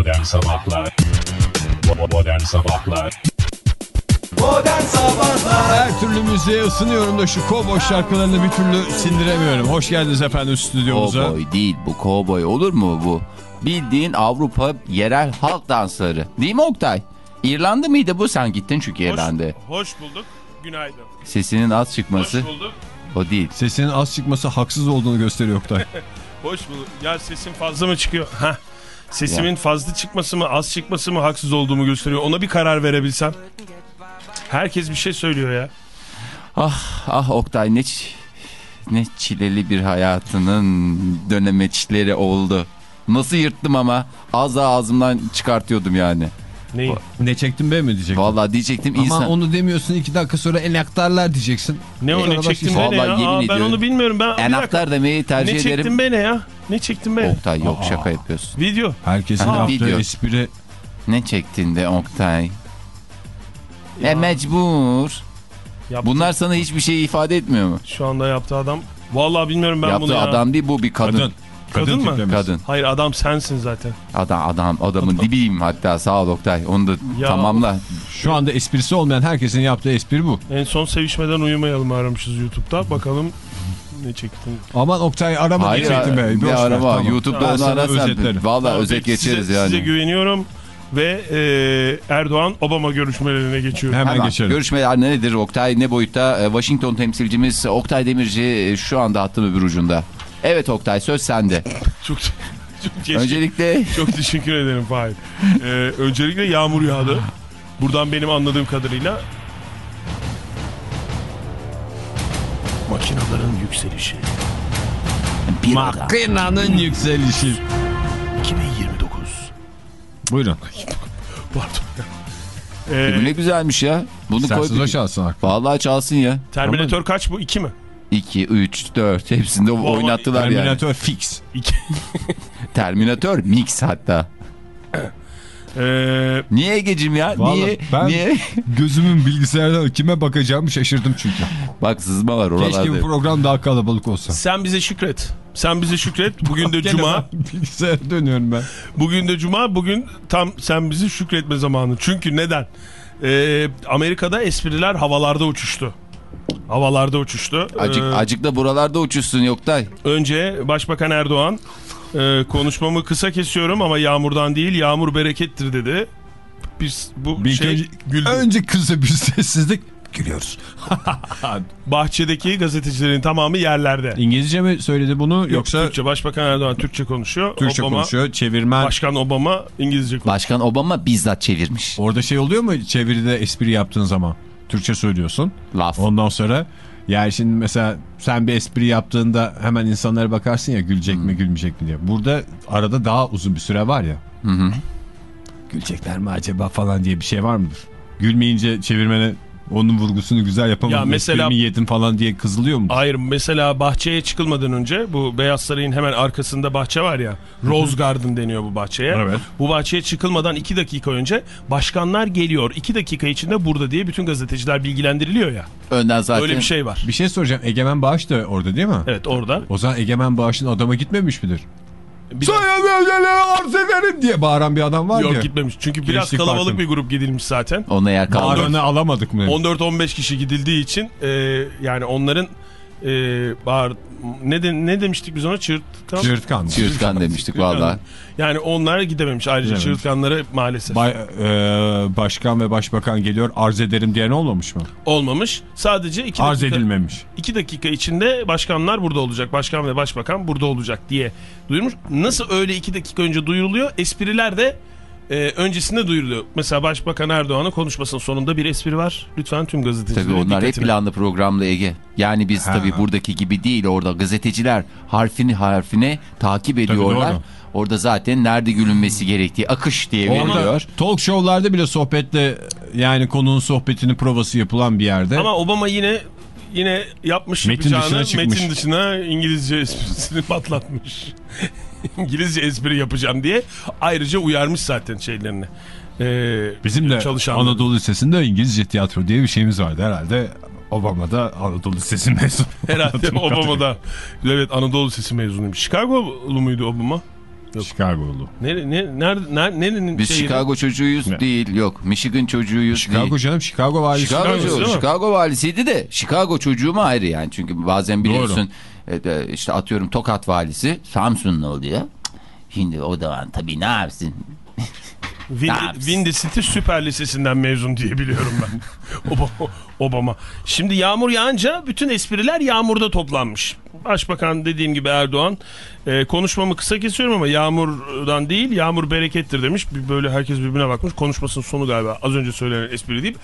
Modern Sabahlar Modern Sabahlar Modern Sabahlar Her türlü müziğe ısınıyorum da şu kovboy şarkılarını bir türlü sindiremiyorum. Hoş geldiniz efendim stüdyomuza. Kovboy değil bu kovboy olur mu bu? Bildiğin Avrupa yerel halk dansları. Değil mi Oktay? İrlanda mıydı bu? Sen gittin çünkü İrlanda'ya. Hoş bulduk. Günaydın. Sesinin az Hoş çıkması bulduk. o değil. Sesinin az çıkması haksız olduğunu gösteriyor Oktay. Hoş bulduk. Ya sesim fazla mı çıkıyor? Heh. Sesimin fazla çıkması mı, az çıkması mı haksız olduğumu gösteriyor. Ona bir karar verebilsem. Herkes bir şey söylüyor ya. Ah ah Oktay ne, ne çileli bir hayatının dönemeçleri oldu. Nasıl yırttım ama az daha ağzımdan çıkartıyordum yani. Neyi? ne çektin be mi diyecek. Vallahi diyecektim Ama insan. onu demiyorsun iki dakika sonra enaktarlar diyeceksin. Ne o ne Sonra çektim be ne ya? Vallahi yemin Aa, ben ediyorum. onu bilmiyorum. Ben, dakika. Enaktar demeyi tercih Ne çektim ederim. be ne ya? Ne çektim be? Oktay yok şaka yapıyorsun. Video. Herkesin Ha, yaptığı video. espri Ne çektin de Oktay? E mecbur. Yaptı. Bunlar sana hiçbir şey ifade etmiyor mu? Şu anda yaptığı adam. Vallahi bilmiyorum ben Yaptığı bunu ya. adam değil bu bir kadın. kadın. Kadın mı? tiplemesi. Kadın. Hayır adam sensin zaten. Adam adam adamın dibiyim hatta sağ ol Oktay. Onu da Ya. tamamla. Şu anda esprisi olmayan herkesin yaptığı espri bu. En son sevişmeden uyumayalım aramışız YouTube'da. Bakalım ne çektim. Aman Oktay arama Hayır diyecektim be. ver, arama tamam. YouTube'da Ben onu ararsan valla Tamam, özet geçeriz size, yani. Size güveniyorum ve e, Erdoğan Obama görüşmelerine geçiyorum. Hemen, Hemen geçelim. görüşmeler nedir Oktay ne boyutta E, Washington temsilcimiz Oktay Demirci e, şu anda hattın öbür ucunda. Evet Oktay söz sende. Çok çok, Öncelikle çok teşekkür ederim Fahir. E, öncelikle yağmur yağdı. Buradan benim anladığım kadarıyla makinaların yükselişi bir adam. Makinanın yükselişi. 2029. Buyurun. Pardon. Bu E, ne güzelmiş ya. Bunu Sensiz koy. o çalsın. Vallahi çalsın ya. Terminator kaç bu? 2 mi? 2, 3, 4 hepsinde oynattılar yani. Terminator fix. 2. Terminator mix hatta. E, Niye Ege'cim ya? Niye? ben- Niye? Gözümün bilgisayarda kime bakacağımı şaşırdım çünkü. Bak sızma var oralarda. Keşke bu program daha kalabalık olsa. sen bize şükret. Sen bize şükret. Bugün de cuma. Bilgisayara dönüyorum ben. Bugün de cuma. Bugün tam sen bizi şükretme zamanı. Çünkü neden? Ee, Amerika'da espriler havalarda uçuştu. Havalarda uçuştu. Acık, Ee, acık da buralarda uçuşsun Yoktay. Önce Başbakan Erdoğan e, konuşmamı kısa kesiyorum ama yağmurdan değil yağmur berekettir dedi. Biz bu Bir şey önce, önce kısa bir sessizlik. Gülüyoruz. Bahçedeki gazetecilerin tamamı yerlerde. İngilizce mi söyledi bunu yoksa Türkçe Başbakan Erdoğan Türkçe konuşuyor. Türkçe Obama, konuşuyor? Çevirmen. Başkan Obama İngilizce konuşuyor. Başkan Obama bizzat çevirmiş. Orada şey oluyor mu çeviride espri yaptığın zaman? Türkçe söylüyorsun. Laf. Ondan sonra yani şimdi mesela sen bir espri yaptığında hemen insanlara bakarsın ya gülecek mi gülmeyecek mi diye. Burada arada daha uzun bir süre var ya. Hı hı. Gülecekler mi acaba falan diye bir şey var mıdır? Gülmeyince çevirmene onun vurgusunu güzel yapamadın. Ya mesela- esprimi yedin falan diye kızılıyor mu? Hayır mesela bahçeye çıkılmadan önce bu Beyaz Saray'ın hemen arkasında bahçe var ya Rose Garden deniyor bu bahçeye. Evet. Bu bahçeye çıkılmadan 2 dakika önce başkanlar geliyor 2 dakika içinde burada diye bütün gazeteciler bilgilendiriliyor ya. Önden zaten. Öyle bir şey var. Bir şey soracağım. Egemen Bağış da orada değil mi? Evet orada. O zaman Egemen Bağış'ın adama gitmemiş midir? Özel'e arz ederim diye bağıran bir adam var Yok ya. gitmemiş. Çünkü biraz Gençlik kalabalık Parkı'nın. bir grup gidilmiş zaten. Ona yer. Bağıranı alamadık mı? 14-15 kişi gidildiği için e, yani onların e, bağır, ne, de, ne demiştik biz ona? Çığırtkan. Çığırtkan. Çığırtkan demiştik valla. Yani onlar gidememiş. Ayrıca Gidememiş. çığırtkanları maalesef Bay- e, başkan ve başbakan geliyor arz ederim diyen olmamış mı? olmamış. Sadece 2 Arz dakika, edilmemiş. iki dakika içinde başkanlar burada olacak. Başkan ve başbakan burada olacak diye duyurmuş. Nasıl öyle 2 dakika önce duyuruluyor? Espriler de e, öncesinde duyuruluyor. Mesela Başbakan Erdoğan'ın konuşmasının sonunda bir espri var. Lütfen tüm gazetecilerin Tabii onlar hep planlı programlı Ege. Yani biz Ha. tabii buradaki gibi değil. Orada gazeteciler harfini harfine takip ediyorlar. doğru. Orada zaten nerede gülünmesi gerektiği akış diye Orada veriliyor. talk show'larda bile sohbetle yani konunun sohbetinin provası yapılan bir yerde. Ama Obama yine yine yapmış Metin yapacağını dışına çıkmış. metin dışına İngilizce esprisini patlatmış. İngilizce espri yapacağım diye ayrıca uyarmış zaten şeylerini. Ee, Bizim de çalışanları. Anadolu Lisesi'nde İngilizce tiyatro diye bir şeyimiz vardı herhalde. Obama'da Anadolu Lisesi mezunu. Herhalde. Obama'da. Evet Anadolu Lisesi mezunuymuş. Chicago'lu muydu Obama? Chicago'lu. Nere, ne, nerede, ner, nerenin Biz şeyi? Chicago çocuğuyuz Ne? değil. Yok. Michigan çocuğuyuz Chicago değil. canım Chicago valisi. Chicago, Chicago, valisiydi de Chicago çocuğu mu ayrı yani. Çünkü bazen biliyorsun e, işte atıyorum Tokat valisi Samsunlu oluyor. Şimdi o da tabii ne yapsın? Win, Ne yapsın? Windy City Süper Lisesi'nden mezun diye biliyorum ben. Obama. Şimdi yağmur yağınca bütün espriler yağmurda toplanmış. Başbakan dediğim gibi Erdoğan e, konuşmamı kısa kesiyorum ama yağmurdan değil yağmur berekettir demiş. Böyle herkes birbirine bakmış. Konuşmasının sonu galiba az önce söylenen espri deyip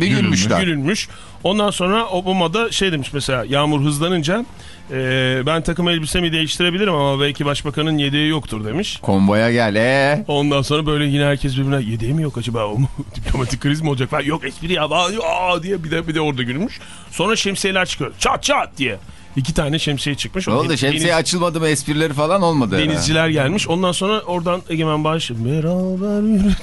Bir gülmüşler. gülünmüş. Ondan sonra Obama da şey demiş mesela yağmur hızlanınca e, ben takım elbisemi değiştirebilirim ama belki başbakanın yedeği yoktur demiş. Konvoya gel ee. Ondan sonra böyle yine herkes birbirine yedeği mi yok acaba o mu? Diplomatik kriz mi olacak falan. Yok espri ya aa, diye bir de bir de orada gülmüş. Sonra şemsiyeler çıkıyor. Çat çat diye. İki tane şemsiye çıkmış. Ne oldu Deniz- şemsiye açılmadı mı esprileri falan olmadı. herhalde. Denizciler gelmiş. Ondan sonra oradan Egemen Bağış beraber yürüdük.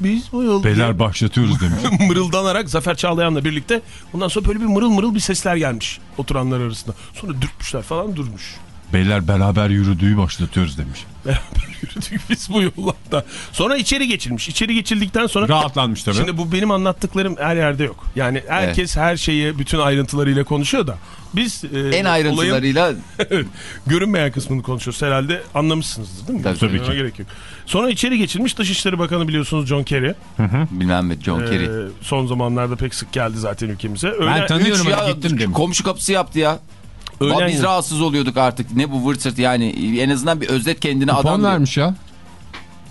Biz bu yolda Beyler başlatıyoruz demiş. mırıldanarak Zafer Çağlayan'la birlikte ondan sonra böyle bir mırıl mırıl bir sesler gelmiş oturanlar arasında. Sonra dürtmüşler falan durmuş. Beyler beraber yürüdüğü başlatıyoruz demiş. Beraber yürüdük biz bu yollarda. Sonra içeri geçilmiş. İçeri geçildikten sonra Rahatlanmış tabii. Şimdi bu benim anlattıklarım her yerde yok. Yani herkes her şeyi bütün ayrıntılarıyla konuşuyor da biz e, En olayın ayrıntılarıyla görünmeyen kısmını konuşuyoruz. Herhalde anlamışsınızdır değil mi? Tabii. Tabii ki. Gerek yok. Sonra içeri geçilmiş Dışişleri Bakanı biliyorsunuz John Kerry. bilmem ne John Kerry. Ee, son zamanlarda pek sık geldi zaten ülkemize. Ben Öğlen, tanıyorum ya, gittim demiş. komşu kapısı yaptı ya. Öğlen- Biz rahatsız oluyorduk artık. Ne bu vırt yani en azından bir özet kendine Kupon adam. vermiş ya.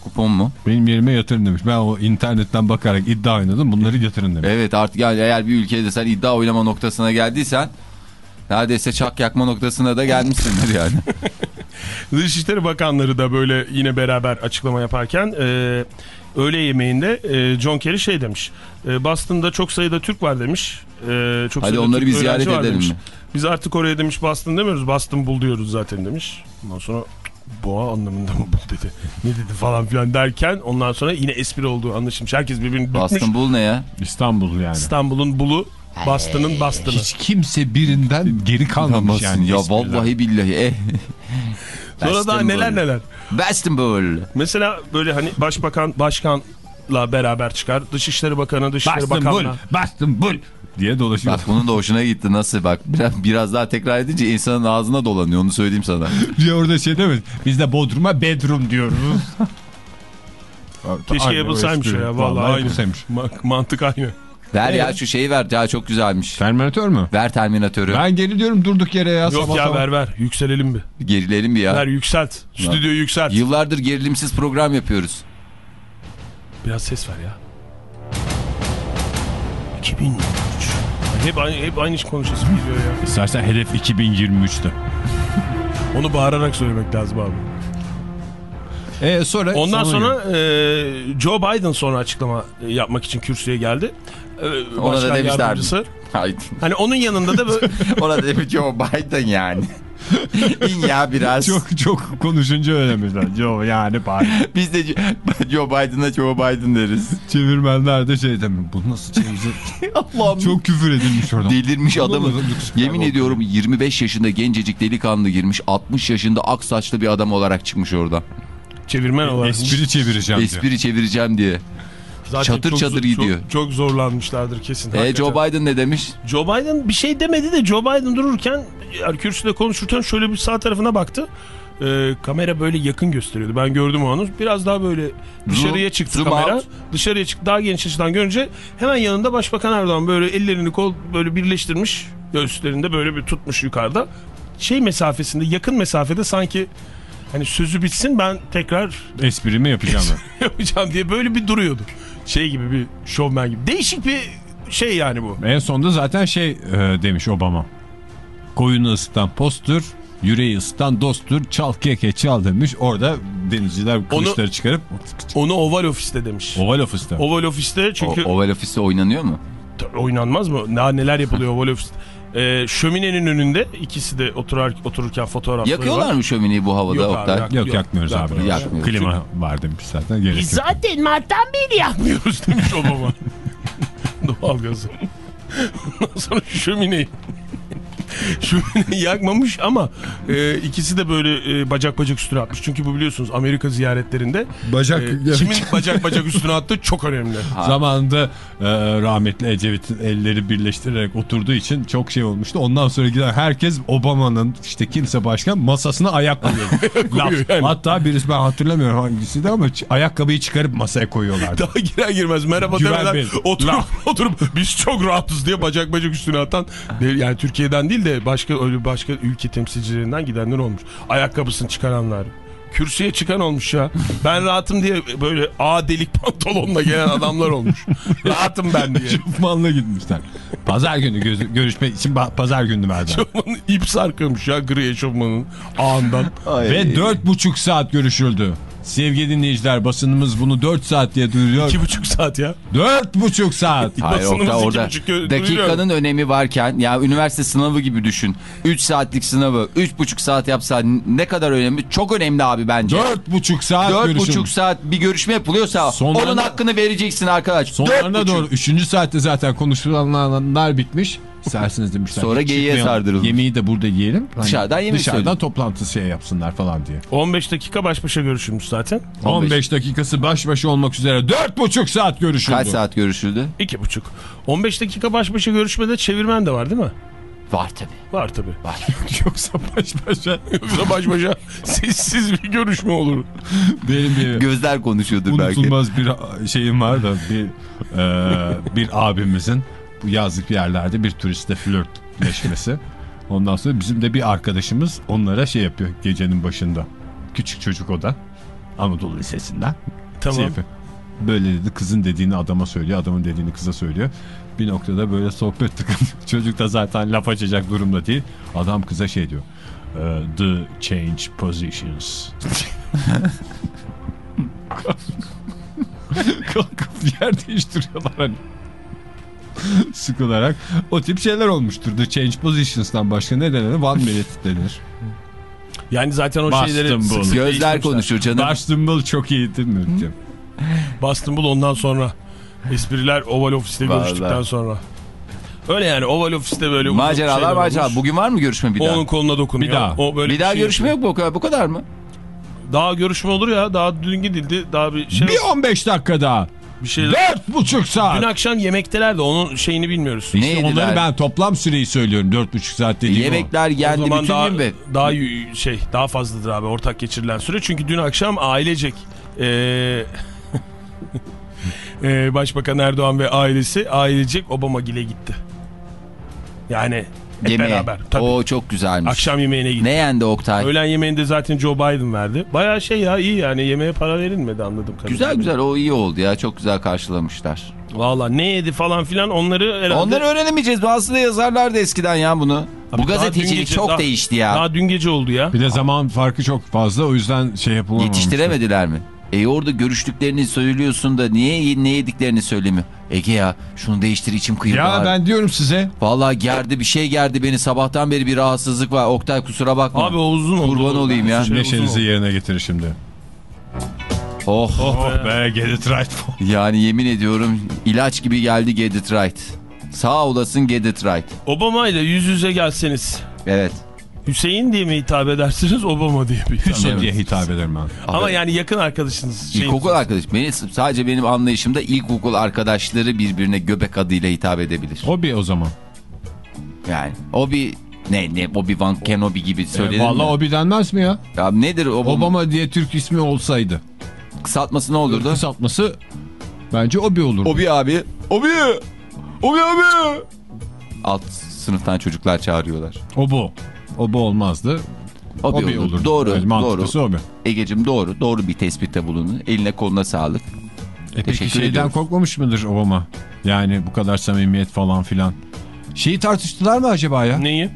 Kupon mu? Benim yerime yatırın demiş. Ben o internetten bakarak iddia oynadım. Bunları yatırın demiş. Evet artık yani eğer bir ülkede sen iddia oynama noktasına geldiysen neredeyse çak yakma noktasına da gelmişsindir yani. Dışişleri Bakanları da böyle yine beraber açıklama yaparken e, öğle yemeğinde e, John Kerry şey demiş. E, Boston'da çok sayıda Türk var demiş. E, çok Hadi onları Türk bir ziyaret edelim demiş. mi? Biz artık oraya demiş Boston demiyoruz Boston bul diyoruz zaten demiş. Ondan sonra boğa anlamında mı bul dedi. Ne dedi falan filan derken ondan sonra yine espri olduğu anlaşılmış. Herkes birbirini dürtmüş. Boston Bull ne ya? İstanbul yani. İstanbul'un bulu Boston'ın Boston'ı. Hiç kimse birinden geri kalmamış yani. ya espriden. vallahi billahi. Eh. Sonra daha neler neler. Boston Bull. Mesela böyle hani başbakan başkanla beraber çıkar. Dışişleri Bakanı, Dışişleri Bastım bul, Bakanla. Diye dolaşıyor. Bak bunun da hoşuna gitti nasıl bak biraz, biraz daha tekrar edince insanın ağzına dolanıyor onu söyleyeyim sana. diye orada şey demez. Biz de Bodrum'a bedroom diyoruz. Keşke Aynı yapılsaymış ya. Vallahi, aynı. yapılsaymış. Ma- mantık aynı. Ver ya şu şeyi ver ya çok güzelmiş. Terminator mu? Ver Terminatörü. Ben geri diyorum durduk yere ya. Yok sabah ya sabah. ver ver. Yükselelim bir. Gerilelim bir ya. Ver yükselt. Stüdyoyu yükselt. Yıllardır gerilimsiz program yapıyoruz. Biraz ses ver ya. 2023. Hep aynı, hep aynı iş konuşası geliyor ya. İstersen hedef 2023'te. Onu bağırarak söylemek lazım abi. E sonra Ondan sonra e, Joe Biden sonra açıklama yapmak için kürsüye geldi. E, Ona da demişler. Hani onun yanında da böyle Ona da demiş Joe Biden yani. İn ya biraz. çok çok konuşunca öyle mesela. Joe yani bari. Biz de Joe Biden'a Joe Biden deriz. Çevirmenler de şey demiyor. Bu nasıl çevirecek? Allah'ım. çok küfür edilmiş orada. Delirmiş adamı. Yemin ediyorum 25 yaşında gencecik delikanlı girmiş. 60 yaşında ak saçlı bir adam olarak çıkmış orada. çevirmen olarak. Espri çevireceğim. Espri çevireceğim diye. Zaten çatır çok çatır gidiyor. Çok, çok zorlanmışlardır kesin. E hakikaten. Joe Biden ne demiş? Joe Biden bir şey demedi de Joe Biden dururken kürsüde konuşurken şöyle bir sağ tarafına baktı. Ee, kamera böyle yakın gösteriyordu. Ben gördüm o anı. Biraz daha böyle dışarıya çıktı zoom kamera. out. Dışarıya çıktı. Daha geniş açıdan görünce hemen yanında Başbakan Erdoğan böyle ellerini kol böyle birleştirmiş. Göğüslerinde böyle bir tutmuş yukarıda. Şey mesafesinde yakın mesafede sanki hani sözü bitsin ben tekrar Esprimi yapacağım yapacağım diye böyle bir duruyordu. Şey gibi bir şovmen gibi. Değişik bir şey yani bu. en sonunda zaten şey e, demiş Obama. Koyunu ısıtan postur, yüreği ısıtan dosttur, çal keke çal demiş. Orada denizciler kılıçları çıkarıp Onu Oval Ofis'te demiş. oval ofiste. Oval Ofis'te çünkü O, Oval Office'te oynanıyor mu? Oynanmaz mı? Daha neler yapılıyor Oval Ofis'te. Ee, şöminenin önünde ikisi de oturar, otururken fotoğrafları Yakıyorlar var. mı şömineyi bu havada Yok abi, Oktay? Yok, Yok, yakmıyoruz abi. yakmıyoruz. Klima var demiş zaten. Gerek Biz yok. zaten Mart'tan beri yakmıyoruz demiş Obama. Doğalgazı. Ondan sonra şömineyi Şu yakmamış ama e, ikisi de böyle e, bacak bacak üstüne atmış. Çünkü bu biliyorsunuz Amerika ziyaretlerinde Bacak e, kimin bacak bacak üstüne attığı çok önemli. Zamanında e, rahmetli Ecevit'in elleri birleştirerek oturduğu için çok şey olmuştu. Ondan sonra giden herkes Obama'nın işte kimse başkan masasına ayak koyuyor. Yani. Hatta birisi ben hatırlamıyorum hangisiydi ama ç- ayakkabıyı çıkarıp masaya koyuyorlardı. Daha girer girmez merhaba demeden oturup, oturup biz çok rahatız diye bacak bacak üstüne atan yani Türkiye'den değil de başka öyle başka ülke temsilcilerinden gidenler olmuş. Ayakkabısını çıkaranlar. Kürsüye çıkan olmuş ya. Ben rahatım diye böyle A delik pantolonla gelen adamlar olmuş. rahatım ben diye. Şofmanla gitmişler. Pazar günü göz- görüşmek için pazar günü verdi. Eşofmanın ip sarkılmış ya gri eşofmanın ağından. Ve dört buçuk saat görüşüldü. Sevgili dinleyiciler basınımız bunu 4 saat diye duyuruyor. İki buçuk saat ya. Dört buçuk saat. Hayır Oktay orada dakikanın duyuruyor. önemi varken ya üniversite sınavı gibi düşün. 3 saatlik sınavı 3,5 saat yapsan ne kadar önemli? Çok önemli abi bence. Dört buçuk saat Dört görüşülmüş. buçuk saat bir görüşme yapılıyorsa Sonlarına- onun hakkını vereceksin arkadaş. Sonlarına doğru 3. saatte zaten konuşulanlar bitmiş. İsterseniz demişler. Sonra geyiğe sardırılmış. Yemeği de burada yiyelim. Hani Dışarıdan yemek Dışarıdan söyleyin. toplantı şey yapsınlar falan diye. 15 dakika baş başa görüşülmüş zaten. 15, dakikası baş başa olmak üzere dört buçuk saat görüşüldü. Kaç saat görüşüldü? İki buçuk. 15 dakika baş başa görüşmede çevirmen de var değil mi? Var tabii. Var tabii. Var. Yoksa baş başa Yoksa baş başa sessiz bir görüşme olur. benim bir Gözler konuşuyordur belki. unutulmaz bir şeyim var da bir e, bir abimizin yazlık yerlerde bir turiste flörtleşmesi. Ondan sonra bizim de bir arkadaşımız onlara şey yapıyor gecenin başında. Küçük çocuk o da. Anadolu Lisesi'nden. Tamam. Şey yapıyor. Böyle dedi kızın dediğini adama söylüyor. Adamın dediğini kıza söylüyor. Bir noktada böyle sohbet tıkanıyor. Çocuk da zaten laf açacak durumda değil. Adam kıza şey diyor. "Uh, the change positions. Kalkıp yer değiştiriyorlar hani. Sıkılarak. O tip şeyler olmuştur. The change positions'tan başka ne denir? One minute denir. Yani zaten o Bastım şeyleri bu. sık sık Gözler konuşur canım. Barstable çok iyi değil mi? Boston Bull ondan sonra. Espriler Oval Office'te Vallahi. görüştükten sonra. Öyle yani Oval Office'te böyle Maceralar macera. olmuş. Bugün var mı görüşme bir daha? Onun koluna dokunuyor. Bir daha. O böyle bir daha şey görüşme yapıyor. yok mu o kadar? Bu kadar mı? Daha görüşme olur ya. Daha dün gidildi. Daha bir şey Bir 15 dakika daha. Bir şey. Dört buçuk saat. Dün akşam yemekteler de onun şeyini bilmiyoruz. İşte Ne yediler? onları ben toplam süreyi söylüyorum. Dört buçuk saat dediğim Yemekler O yendi zaman bütün daha, gün be. daha şey daha fazladır abi ortak geçirilen süre. Çünkü dün akşam ailecek eee eee, Başbakan Erdoğan ve ailesi ailecek Obamagil'e gitti. Yani hep Yemeğe. beraber. Tabii. O çok güzelmiş. Akşam yemeğine gitti. Ne yendi Oktay? Öğlen yemeğinde zaten Joe Biden verdi. Baya şey ya iyi yani yemeğe para verilmedi anladım. Güzel güzel o iyi oldu ya çok güzel karşılamışlar. Valla ne yedi falan filan onları herhalde... Onları öğrenemeyeceğiz. Aslında yazarlardı eskiden ya bunu. Abi Bu gazetecilik gece- çok daha- değişti ya. Daha dün gece oldu ya. Bir de zaman farkı çok fazla o yüzden şey yapılamamış. Yetiştiremediler mi? E orada görüştüklerini söylüyorsun da niye ne yediklerini söylemiyor? Ege ya şunu değiştir içim kıyıldı. Ya abi. ben diyorum size. Vallahi gerdi bir şey gerdi beni sabahtan beri bir rahatsızlık var. Oktay kusura bakma. Abi o uzun oldu. Kurban olayım ya. Şey Neşenizi yerine getirin şimdi. Oh. Oh be get it right. Yani yemin ediyorum ilaç gibi geldi Get It Right. Sağ olasın Get It Right. Obama ile yüz yüze gelseniz Evet. Hüseyin diye mi hitap edersiniz Obama diye mi hitap Hüsnü Evet. diye hitap ederim ben. Ama Abi, yani yakın arkadaşınız. Şey, İlkokul arkadaş. Beni, sadece benim anlayışımda ilkokul arkadaşları birbirine göbek adıyla hitap edebilir. O bir o zaman. Yani o bir ne ne Obi Wan Kenobi gibi E, söylenir Vallahi mi? o bir denmez mi ya? Ya nedir Obama? Obama diye Türk ismi olsaydı. Kısaltması ne olurdu? Kısaltması bence o bir olur. Obi abi. Obi. Obi abi. Alt sınıftan çocuklar çağırıyorlar. O bu. O bu olmazdı. Obi, O bir olur. olur. Doğru. Evet, doğru. mantıklısı o bir. Egecim doğru. Doğru bir tespitte bulunun. Eline koluna sağlık. E peki Teşekkür şeyden ediyorum. korkmamış mıdır Obama? Yani bu kadar samimiyet falan filan. Şeyi tartıştılar mı acaba ya? Neyi?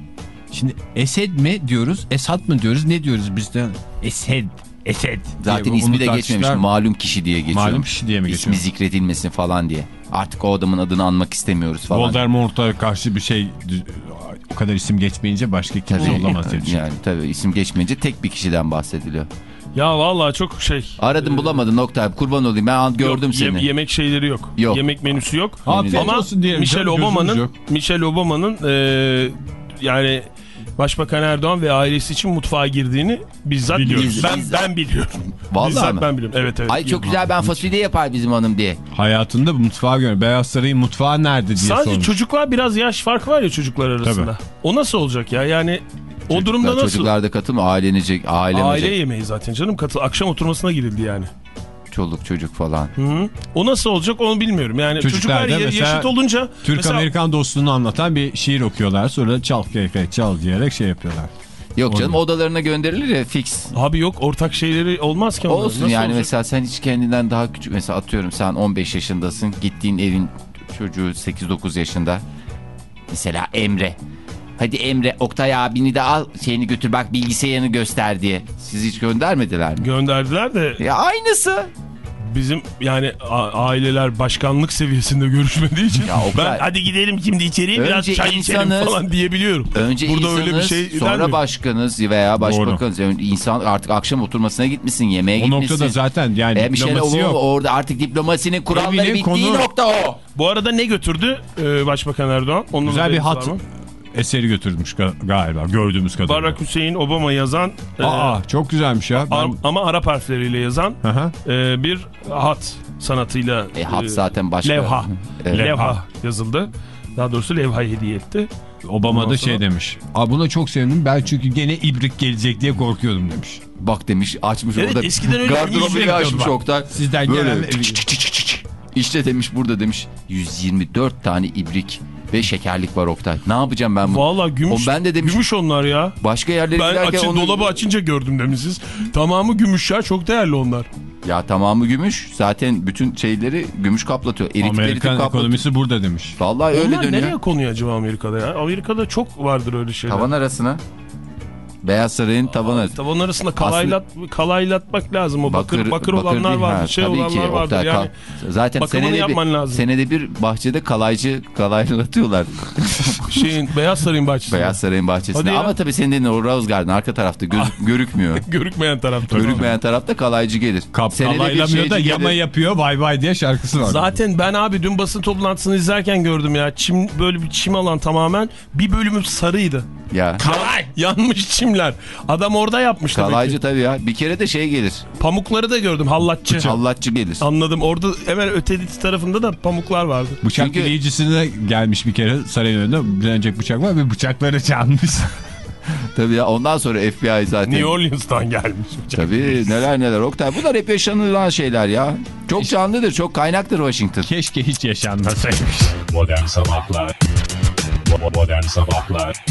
Şimdi Esed mi diyoruz, Esad mı diyoruz, ne diyoruz bizde? Esed, Esed. Zaten ismi de geçmemiş. Malum kişi diye geçiyor. Malum kişi diye mi İsmi geçiyor? zikredilmesin falan diye. Artık o adamın adını anmak istemiyoruz falan. Voldemort'a karşı bir şey o kadar isim geçmeyince başka kimse Tabii, olamaz diye düşünüyorum. yani tabii isim geçmeyince tek bir kişiden bahsediliyor. Ya vallahi çok şey. Aradım bulamadım nokta kurban olayım ben gördüm Yok, seni. ye- yemek şeyleri yok. Yok. Yemek menüsü yok. Afiyet Ama olsun diyelim Michelle Obama'nın. Michelle Obama'nın e, yani Başbakan Erdoğan ve ailesi için mutfağa girdiğini bizzat Biliyoruz. Ben, Bizzat. ben biliyorum. Vallahi bizzat mi? ben biliyorum. Evet evet. Ay çok güzel ben fasulye yapar bizim hanım diye. Hayatında bu mutfağı gör. Beyaz Saray'ın mutfağı nerede diye Sadece sormuş. çocuklar biraz yaş farkı var ya çocuklar arasında. O nasıl olacak ya? Yani o durumda Çocuklar- nasıl? Çocuklar da katılma ailenecek, ailemecek, Aile yemeği zaten canım. Katıl akşam oturmasına girildi yani. Çoluk çocuk falan. Hı. O nasıl olacak onu bilmiyorum. Yani Çocuklar çocuklar, mesela yaşıt olunca mesela Türk-Amerikan dostluğunu anlatan bir şiir okuyorlar. Sonra çal keyfe çal diyerek şey yapıyorlar. Yok canım Olmuyor. odalarına gönderilir ya fix. Abi yok ortak şeyleri olmaz ki onların. Olsun Nasıl yani olacak? mesela sen hiç kendinden daha küçük mesela atıyorum sen 15 yaşındasın gittiğin evin çocuğu 8-9 yaşında mesela Emre hadi Emre Oktay abini de al şeyini götür bak bilgisayarını göster diye siz hiç göndermediler mi? Gönderdiler de Ya aynısı. Bizim yani aileler başkanlık seviyesinde görüşmediği için Ya o ben kadar- hadi gidelim şimdi içeriye biraz Önce çay içelim insanız- falan diyebiliyorum. Önce Burada insanız öyle bir şey sonra denmiyor. başkanız veya başbakanız. Yani insan artık akşam oturmasına gitmişsin yemeğe O gitmişsin. noktada zaten yani E, bir diplomasi o, yok. orada artık diplomasinin kuralları Evinin bittiği konu- nokta o. Bu arada ne götürdü e, Başbakan Erdoğan? Onun Güzel bir hat var mı? Eseri götürmüş ga- galiba gördüğümüz kadarıyla. Barack Hüseyin Obama yazan e, Aa çok güzelmiş ya. Ben... ama Arap harfleriyle yazan Aha. e, bir hat sanatıyla E, hat e, zaten başka. levha. Evet. levha yazıldı. Daha doğrusu levhayı hediye etti. Obama Ondan da şey demiş. Aa, buna çok sevindim ben çünkü gene ibrik gelecek diye korkuyordum demiş. Bak demiş açmış Evet, orada. eskiden öyle Gardırobu bir bir açmış. Oktay. Sizden Böyle gelen çık çık çık çık çık. İşte demiş burada demiş 124 tane ibrik ve şekerlik var Oktay. Ne yapacağım ben bu? Valla gümüş, O ben de demiş- gümüş onlar ya. Başka yerlere Ben giderken açı, onu... dolabı açınca gördüm demişsiniz. Tamamı gümüş ya çok değerli onlar. Ya tamamı gümüş. Zaten bütün şeyleri gümüş kaplatıyor. Eritip eritip Amerikan kaplatıyor. ekonomisi burada demiş. Vallahi öyle onlar dönüyor. nereye konuyor acaba Amerika'da ya? Amerika'da çok vardır öyle şeyler. Tavan arasına. Beyaz Saray'ın arası. Tavan arasında kalaylat, kalaylatmak lazım. O bakır, bakır, bakır olanlar değil, vardır, ha, şey tabii ki, olanlar vardır. Oktay, Yani kal- Zaten senede bir, lazım. senede bir bahçede kalaycı kalaylatıyorlar. şeyin Beyaz Saray'ın bahçesinde. Beyaz Saray'ın bahçesinde. Ama tabii senin dediğin o Rose Garden arka tarafta göz, görükmüyor. Görükmeyen tarafta. Görükmeyen tarafta kalaycı gelir. Kap Senede bir kalaylamıyor da şeyci yama gelir. yapıyor bay bay diye şarkısı var. Zaten ben abi dün basın toplantısını izlerken gördüm ya. Çim böyle bir çim alan tamamen bir bölümü sarıydı. Ya. Kalay. Yanmış çimler. Adam orada yapmış demek Kalaycı ki. tabii ya. Bir kere de şey gelir. Pamukları da gördüm hallatçı. Hallatçı gelir. Anladım. Orada hemen ötedi tarafında da pamuklar vardı. Bıçak Çünkü- bileyicisine gelmiş bir kere sarayın önünde dilenecek bıçak var ve bıçakları çalmış. Tabii ya ondan sonra FBI zaten. New Orleans'tan gelmiş. Tabii neler neler Oktay. Bunlar hep yaşanılan şeyler ya. Çok canlıdır, çok kaynaktır Washington. Keşke hiç yaşanmasaymış. Modern Sabahlar Modern Sabahlar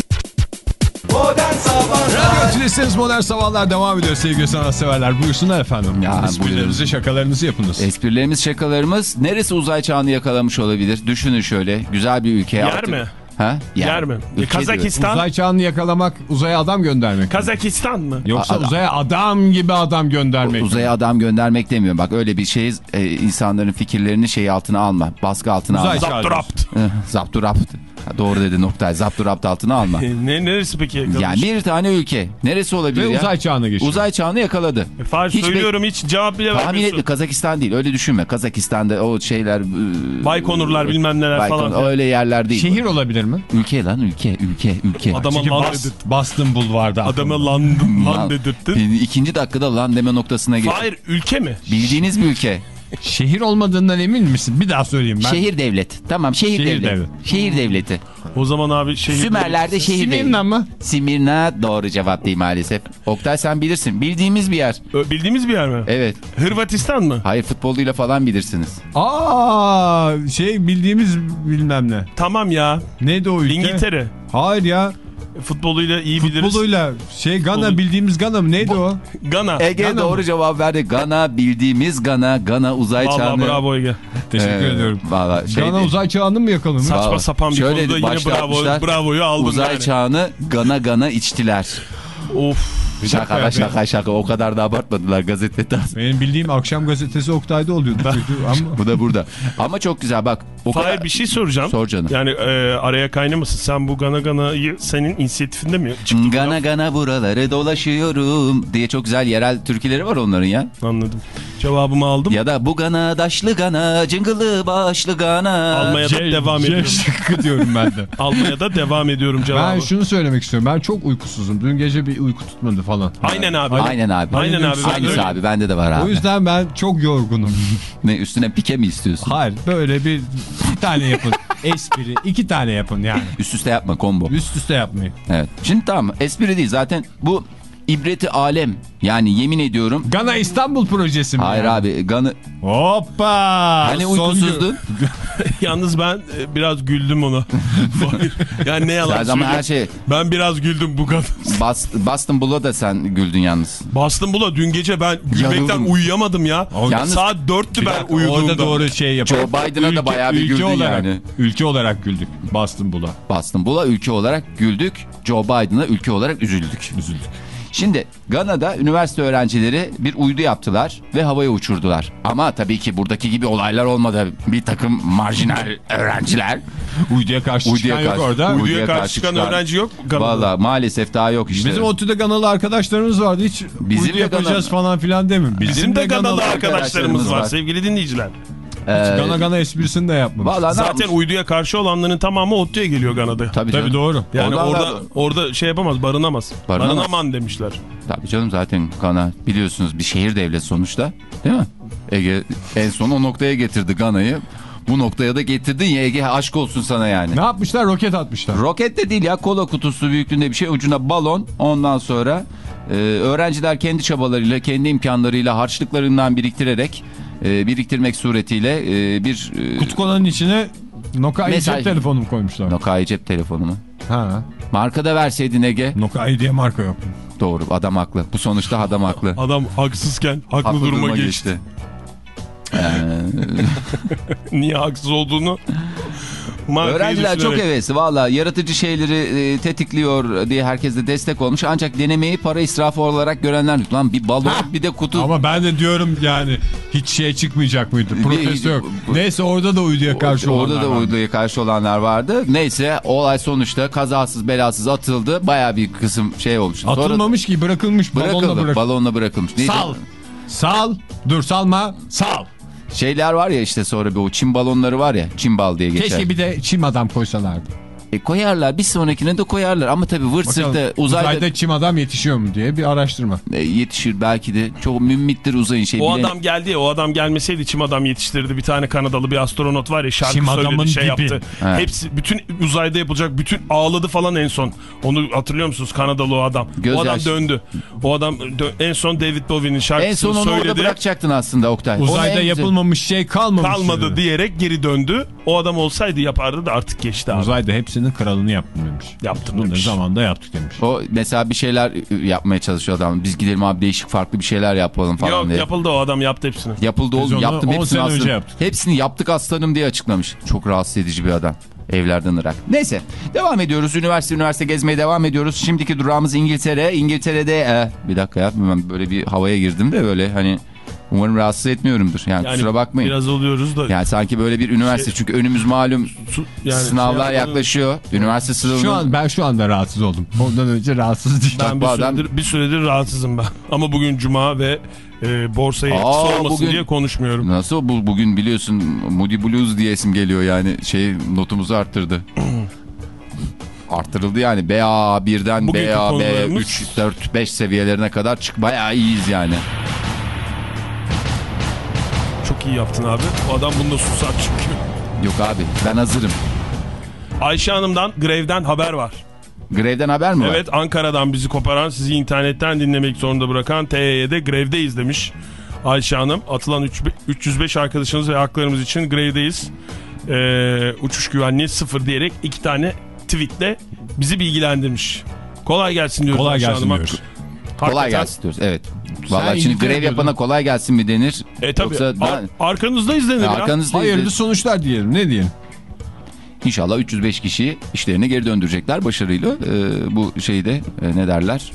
Modern Sabahlar Radyo Tülesi'niz Modern Sabahlar devam ediyor sevgili sanatseverler. Buyursunlar efendim. Ya, Esprilerinizi, şakalarınızı yapınız. Esprilerimiz, şakalarımız neresi uzay çağını yakalamış olabilir? Düşünün şöyle. Güzel bir ülke. Yer Artık- mi? Ha? Yer mi? Ülke Kazakistan. Uzay çağını yakalamak, uzaya adam göndermek. Kazakistan mı? Yoksa A- uzaya adam gibi adam göndermek. Uzaya adam göndermek demiyorum. Bak öyle bir şey e, insanların fikirlerini şey altına alma. Baskı altına Uzay alma. Zapturapt. Zapturapt. Doğru dedi noktay. Zapturapt altına alma. Ne, neresi peki? yakalamış? Yani bir tane ülke. Neresi olabilir Ve ya? uzay çağına geçiyor. Uzay çağını yakaladı. E, Fahir Hiç söylüyorum hiç cevap bile Tahmin vermiyorsun. etme Kazakistan değil öyle düşünme. Kazakistan'da o şeyler... e, Baykonurlar bilmem neler Baykon- falan. Öyle yerler değil. Şehir olabilir mi? Ülke lan ülke ülke ülke. Adama Çünkü lan dedirttin. Boston Bulvar'da. Adama lan, lan dedirttin. İkinci dakikada lan deme noktasına geç. Fahir ülke mi? Bildiğiniz bir ülke. Şehir olmadığından emin misin? Bir daha söyleyeyim ben. Şehir devlet. Tamam şehir, Şehir devlet. devlet. Şehir devleti. O zaman abi şey... Sümerler'de şehir devleti. Simirna mı? Simirna doğru cevap değil maalesef. Oktay sen bilirsin. Bildiğimiz bir yer. Ö, Bildiğimiz bir yer mi? Evet. Hırvatistan mı? Hayır futboluyla falan bilirsiniz. Aa şey bildiğimiz bilmem ne. Tamam ya. Neydi o ülke? İngiltere. Hayır ya. Futboluyla iyi biliriz. Futboluyla şey Gana Futbolu- bildiğimiz Gana mı? Neydi o? Gana. Ege Gana doğru mı? cevap verdi. Gana bildiğimiz Gana. Gana uzay Vallahi çağını. bravo Ege. Teşekkür Ee, ediyorum. Valla şeydi. Gana uzay çağını mı yakalamış? Saçma Vallahi. sapan bir Şöyle konuda yine bravo, bravoyu aldın Uzay yani. çağını Gana Gana içtiler. Of. Şaka dakika şaka şaka o kadar da abartmadılar gazete Benim bildiğim akşam gazetesi Oktay'da oluyordu. ama Bu da burada. Ama çok güzel bak. O Fahir kadar... bir şey soracağım. Sor canım. Yani e, araya kaynamasın. Sen bu Gana Gana'yı senin inisiyatifinde mi çıktı? Gana gana buraları dolaşıyorum diye çok güzel yerel türküleri var onların ya. Anladım. Cevabımı aldım. Ya da bu gana daşlı gana cıngılı başlı gana. Almaya da devam ediyorum. şıkkı diyorum ben de. Almaya da devam ediyorum cevabı. Ben şunu söylemek istiyorum. Ben çok uykusuzum. Dün gece bir uyku tutmadı falan. Aynen abi. Aynen abi. Aynen abi. Aynısı abi bende de var abi. O yüzden ben çok yorgunum. Ne üstüne pike mi istiyorsun? Hayır böyle bir, bir tane yapın. Espri iki tane yapın yani. Üst üste yapma combo. Üst üste yapmayın. Evet. Şimdi tamam espri değil zaten bu ibreti alem. Yani yemin ediyorum. Gana İstanbul projesi mi? Hayır yani? abi ganı. Hoppa. Hani uykusuzdun? Yalnız ben e, biraz güldüm ona. Fahir. yani ne yalan söyleyeyim. her şey Ben biraz güldüm bu kadar. Bas, Boston Bull'a da sen güldün yalnız. Bastım bula dün gece ben gülmekten Yarıldım. uyuyamadım ya. Yalnız- Saat 4'tü ben Orada uyuduğumda. doğru şey yapalım. Joe Biden'a da bayağı bir güldün olarak, yani. Ülke olarak güldük. Boston Bull'a. Boston Bull'a ülke olarak güldük. Joe Biden'a ülke olarak üzüldük. Üzüldük. Şimdi Gana'da üniversite öğrencileri bir uydu yaptılar ve havaya uçurdular. Ama tabii ki buradaki gibi olaylar olmadı. Bir takım marjinal öğrenciler. Uyduya karşı Uyduya çıkan yok karşı- Uyduya orada. Uyduya karşı karşı çıkan çıkan- öğrenci yok. Gana'da. Valla maalesef daha yok işte. Bizim ODTÜ'de Ganalı arkadaşlarımız vardı. Hiç Bizim uydu de yapacağız Ganalı- falan filan demin. Bizim de Ganalı arkadaşlarımız arkadaşlarımız var var. sevgili dinleyiciler. Ee, Gana Gana esprisini de yapmamış. Zaten yapmış? uyduya karşı olanların tamamı ODTÜ'ye geliyor Gana'da. Tabii, Tabii doğru. Yani Ondan orada da- orada şey yapamaz, barınamaz. Barınamaz. Barınaman demişler. Tabii canım zaten Gana biliyorsunuz bir şehir devlet sonuçta. Değil mi? Ege en son o noktaya getirdi Gana'yı. Bu noktaya da getirdin ya Ege aşk olsun sana yani. Ne yapmışlar? Roket atmışlar. Roket de değil ya kola kutusu büyüklüğünde bir şey ucuna balon ondan sonra e, öğrenciler kendi çabalarıyla kendi imkanlarıyla harçlıklarından biriktirerek e, biriktirmek suretiyle e, bir e, Kutu kolanın içine Nokai Mesaj. cep telefonu mu koymuşlar? Nokai cep telefonunu. Ha. Marka da verseydin Ege. Nokai diye marka yok. Doğru adam haklı. Bu sonuçta adam haklı. Adam haksızken haklı, Haklı duruma, geçti. Ee, Niye haksız olduğunu markayı Öğrenciler çok düşünerek. hevesli valla yaratıcı şeyleri e, tetikliyor diye herkes de destek olmuş. Ancak denemeyi para israfı olarak görenler lan bir balon bir de kutu. Ama ben de diyorum yani hiç şey çıkmayacak mıydı? Protesto yok. Neyse orada da uyduya karşı Orada olanlar da var. uyduya karşı olanlar vardı. Neyse olay sonuçta kazasız belasız atıldı. Baya bir kısım şey olmuş. Sonra Atılmamış ki bırakılmış. bırakıldı. Balonla bırakılmış. Balonla bırakılmış. Neydi? Sal. Sal. Dur salma. Sal. Şeyler var ya işte sonra bir o çim balonları var ya çim bal diye geçer. Keşke bir de çim adam koysalardı. E, koyarlar bir sonrakine de koyarlar ama tabii vırt uzayda... uzayda, çim adam yetişiyor mu diye bir araştırma. E, yetişir belki de çok mümmittir uzayın şey. O bilen- adam geldi ya o adam gelmeseydi çim adam yetiştirdi. Bir tane Kanadalı bir astronot var ya şarkı Çim adamın söyledi şey dibi. yaptı. Evet. Hepsi bütün uzayda yapılacak bütün ağladı falan en son. Onu hatırlıyor musunuz Kanadalı o adam. Göz o adam yaş- döndü. O adam dö- en son David Bowie'nin En şarkısını son onu orada söyledi. bırakacaktın aslında Oktay. En Uzayda güzel- yapılmamış şey kalmamış. Kalmadı dedi. diyerek geri döndü. O adam olsaydı yapardı da artık geçti abi. Uzayda hepsinin kralını yaptım demiş. Yaptım Bunları demiş. zamanda yaptık demiş. O mesela bir şeyler yapmaya çalışıyor adam. Biz gidelim abi değişik farklı bir şeyler yapalım falan Yok diye. yapıldı o adam yaptı hepsini. Yapıldı Biz oğlum yaptım 10 hepsini aslanım. yaptık. Hepsini yaptık aslanım diye açıklamış. Çok rahatsız edici bir adam. Evlerden ırak. Neyse devam ediyoruz. Üniversite üniversite gezmeye devam ediyoruz. Şimdiki durağımız İngiltere. İngiltere'de e, bir dakika ya ben böyle bir havaya girdim de böyle hani umarım rahatsız etmiyorumdur. Yani, Yani kusura bakmayın. Biraz oluyoruz da. Yani sanki böyle bir üniversite çünkü önümüz malum su- yani sınavlar şey yaklaşıyor. Üniversite sınavı. Şu an ben şu anda rahatsız oldum. Ondan önce rahatsız değildim. Ben bir bu adam- süredir, bir süredir rahatsızım ben. Ama bugün cuma ve e, borsayı Aa, sormasın bugün- diye konuşmuyorum. Nasıl bu bugün biliyorsun Moody Blues diye isim geliyor yani şey notumuzu arttırdı. Arttırıldı yani BA birden Bugünkü BA B konularımız- 3 4 5 seviyelerine kadar çık bayağı iyiyiz yani. Çok iyi yaptın abi. O adam bunda susar çünkü. Yok abi ben hazırım. Ayşe Hanım'dan Grev'den haber var. Grevden haber mi var? Evet Ankara'dan bizi koparan sizi internetten dinlemek zorunda bırakan TY'de grevdeyiz demiş. Ayşe Hanım atılan üç- 305 arkadaşımız ve haklarımız için grevdeyiz. Ee, uçuş güvenliği sıfır diyerek iki tane tweetle bizi bilgilendirmiş. Kolay gelsin diyoruz Kolay Ayşe gelsin Hanım'a. diyoruz. Kolay Hakikaten- gelsin diyoruz evet. Vallahi şimdi grev yapana diyordun. kolay gelsin mi denir? E tabi Yoksa ben- arkanızda izlenir ya. arkanızda Hayırlı sonuçlar diyelim. Ne diyelim? İnşallah 305 kişiyi işlerine geri döndürecekler başarıyla. Ee, bu şeyde e, ne derler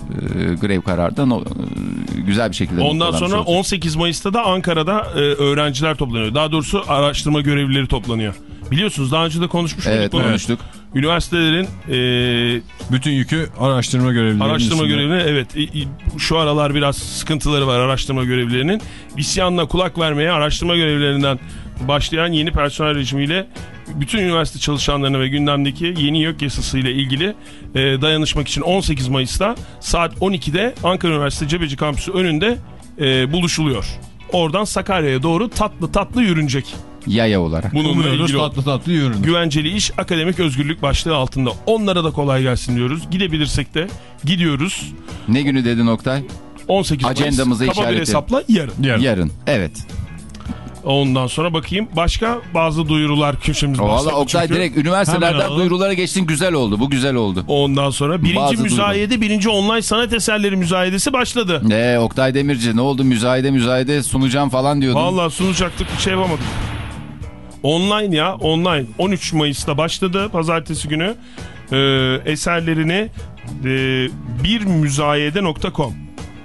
e, grev karardan o, e, güzel bir şekilde Ondan sonra olacak. 18 Mayıs'ta da Ankara'da e, öğrenciler toplanıyor. Daha doğrusu araştırma görevlileri toplanıyor. Biliyorsunuz daha önce de konuşmuş muyduk Evet konuştuk. Üniversitelerin e, Bütün yükü araştırma görevlilerinin araştırma üstünde. görevlileri evet e, e, şu aralar biraz sıkıntıları var araştırma görevlilerinin. İsyanla kulak vermeye araştırma görevlilerinden başlayan yeni personel rejimiyle bütün üniversite çalışanlarına ve gündemdeki yeni YÖK yasası ile ilgili e, dayanışmak için 18 Mayıs'ta saat 12'de Ankara Üniversitesi Cebeci Kampüsü önünde e, buluşuluyor. Oradan Sakarya'ya doğru tatlı tatlı yürünecek. Yaya olarak. Bununla Umuyoruz ilgili tatlı tatlı yürünür. güvenceli iş akademik özgürlük başlığı altında. Onlara da kolay gelsin diyoruz. Gidebilirsek de gidiyoruz. Ne günü dedi Oktay? 18 Mayıs Ajandamıza kaba bir işaret hesapla yarın. Yarın. Yarın. Evet. Ondan sonra bakayım başka bazı duyurular köşemiz Valla Oktay çünkü. direkt üniversitelerden duyurulara geçtin güzel oldu. Bu güzel oldu. Ondan sonra birinci Bazı müzayede, birinci online sanat eserleri müzayedesi başladı. Ne Oktay Demirci ne oldu müzayede müzayede sunacağım falan diyordun. Vallahi sunacaktık bir şey yapamadık. Online ya online 13 Mayıs'ta başladı pazartesi günü Ee, eserlerini e, birmüzayede.com